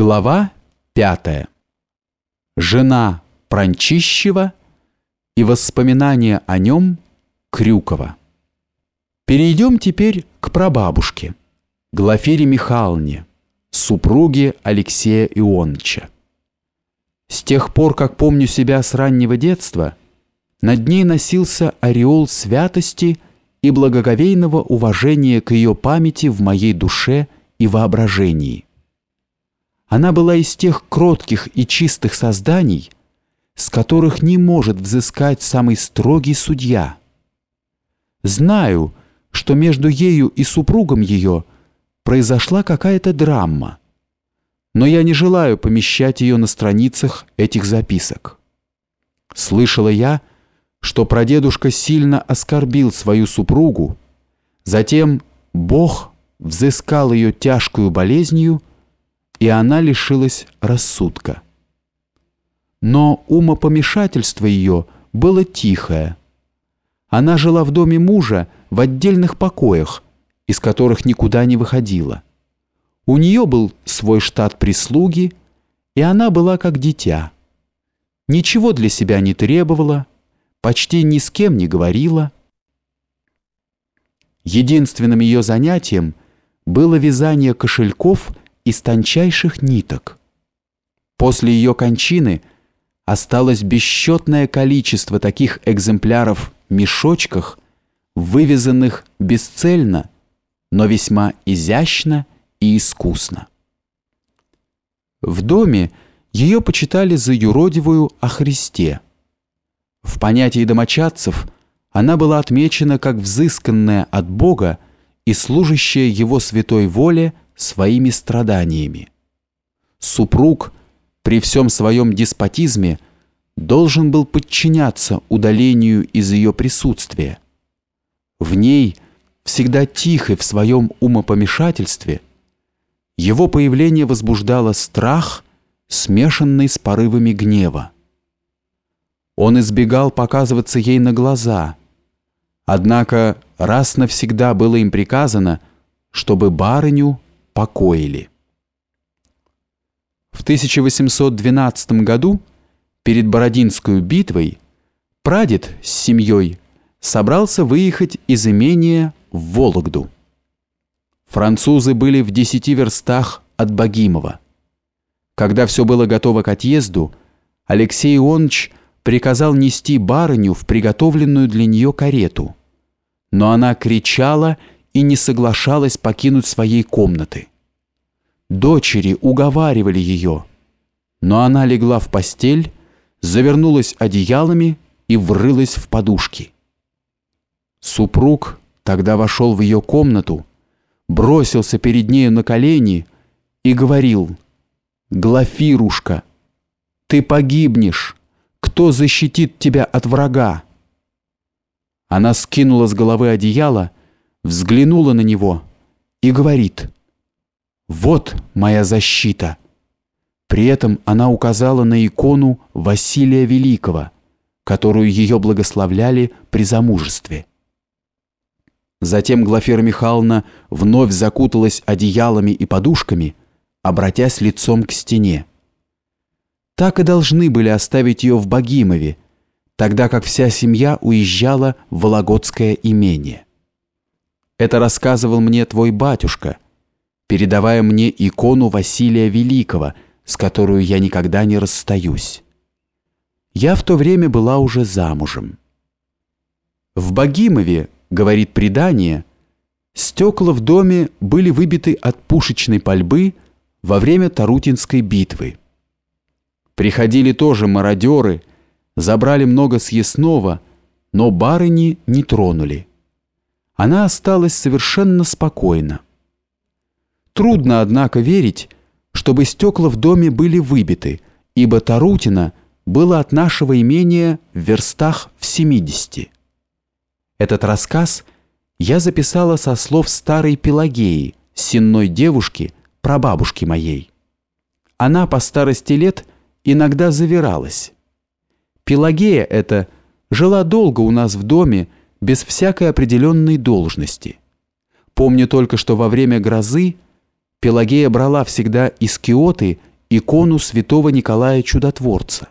Глава 5. Жена Пранчищева и воспоминания о нем Крюкова. Перейдем теперь к прабабушке, Глафире Михайловне, супруге Алексея Ионовича. С тех пор, как помню себя с раннего детства, над ней носился ореол святости и благоговейного уважения к ее памяти в моей душе и воображении. Она была из тех кротких и чистых созданий, с которых не может взыскать самый строгий судья. Знаю, что между ею и супругом ее произошла какая-то драма, но я не желаю помещать ее на страницах этих записок. Слышала я, что прадедушка сильно оскорбил свою супругу, затем Бог взыскал ее тяжкую болезнью и она лишилась рассудка. Но умопомешательство ее было тихое. Она жила в доме мужа в отдельных покоях, из которых никуда не выходила. У нее был свой штат прислуги, и она была как дитя. Ничего для себя не требовала, почти ни с кем не говорила. Единственным ее занятием было вязание кошельков из тончайших ниток. После ее кончины осталось бесчетное количество таких экземпляров в мешочках, вывязанных бесцельно, но весьма изящно и искусно. В доме ее почитали за юродивую о Христе. В понятии домочадцев она была отмечена как взысканная от Бога и служащая Его святой воле – своими страданиями. Супруг при всем своем деспотизме должен был подчиняться удалению из ее присутствия. В ней, всегда тихой в своем умопомешательстве, его появление возбуждало страх, смешанный с порывами гнева. Он избегал показываться ей на глаза, однако раз навсегда было им приказано, чтобы барыню покоили. В 1812 году, перед Бородинской битвой, прадед с семьей собрался выехать из имения в Вологду. Французы были в десяти верстах от Богимова. Когда все было готово к отъезду, Алексей Ионович приказал нести барыню в приготовленную для нее карету. Но она кричала и не соглашалась покинуть своей комнаты. Дочери уговаривали ее, но она легла в постель, завернулась одеялами и врылась в подушки. Супруг тогда вошел в ее комнату, бросился перед нею на колени и говорил «Глафирушка, ты погибнешь, кто защитит тебя от врага?» Она скинула с головы одеяло взглянула на него и говорит «Вот моя защита». При этом она указала на икону Василия Великого, которую ее благословляли при замужестве. Затем Глафира Михайловна вновь закуталась одеялами и подушками, обратясь лицом к стене. Так и должны были оставить ее в Богимове, тогда как вся семья уезжала в Вологодское имение. Это рассказывал мне твой батюшка, передавая мне икону Василия Великого, с которой я никогда не расстаюсь. Я в то время была уже замужем. В Богимове, говорит предание, стекла в доме были выбиты от пушечной пальбы во время Тарутинской битвы. Приходили тоже мародеры, забрали много съестного, но барыни не тронули она осталась совершенно спокойна. Трудно, однако, верить, чтобы стекла в доме были выбиты, ибо Тарутина было от нашего имения в верстах в 70. Этот рассказ я записала со слов старой Пелагеи, сенной девушки, прабабушки моей. Она по старости лет иногда завиралась. Пелагея эта жила долго у нас в доме, без всякой определенной должности. Помню только, что во время грозы Пелагея брала всегда из Киоты икону святого Николая Чудотворца.